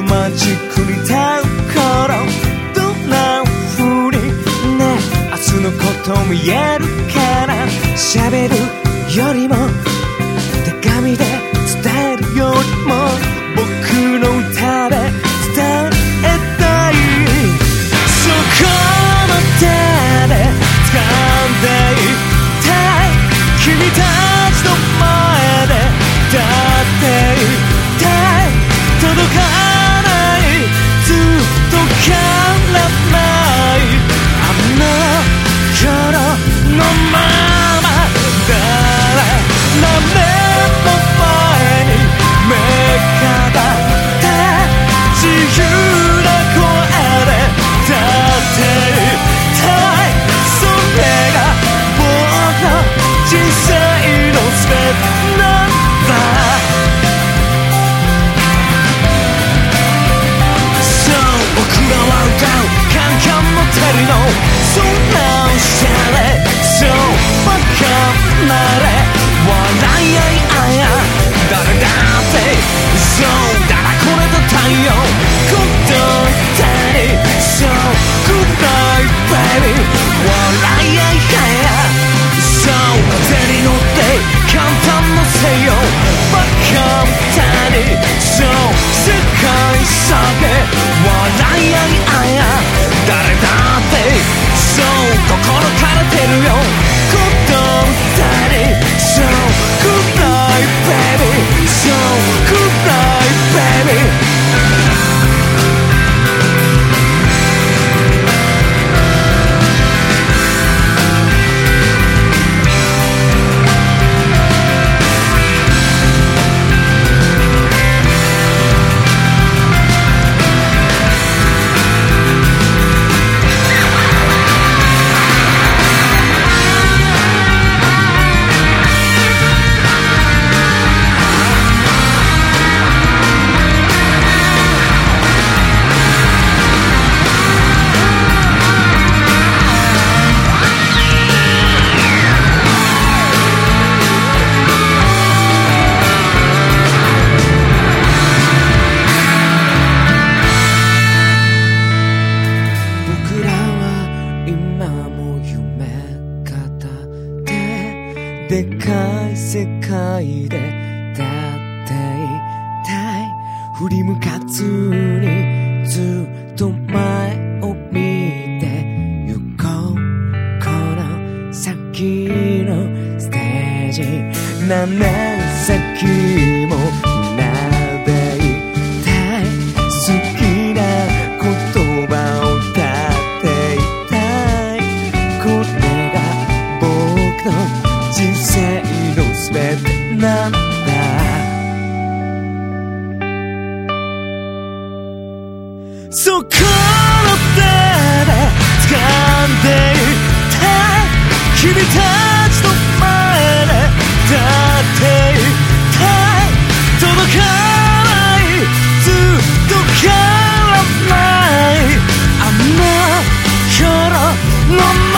る間じくりた頃どんな風にね明日のこと見えるから喋るよりも baby. 我来呀。でかい世界で立っていたい振り向かずにずっと前を見て行こうこの先のステージ7僕の手で掴んでいた君たちの前で立っていた届かないずっと変わらないあの夜の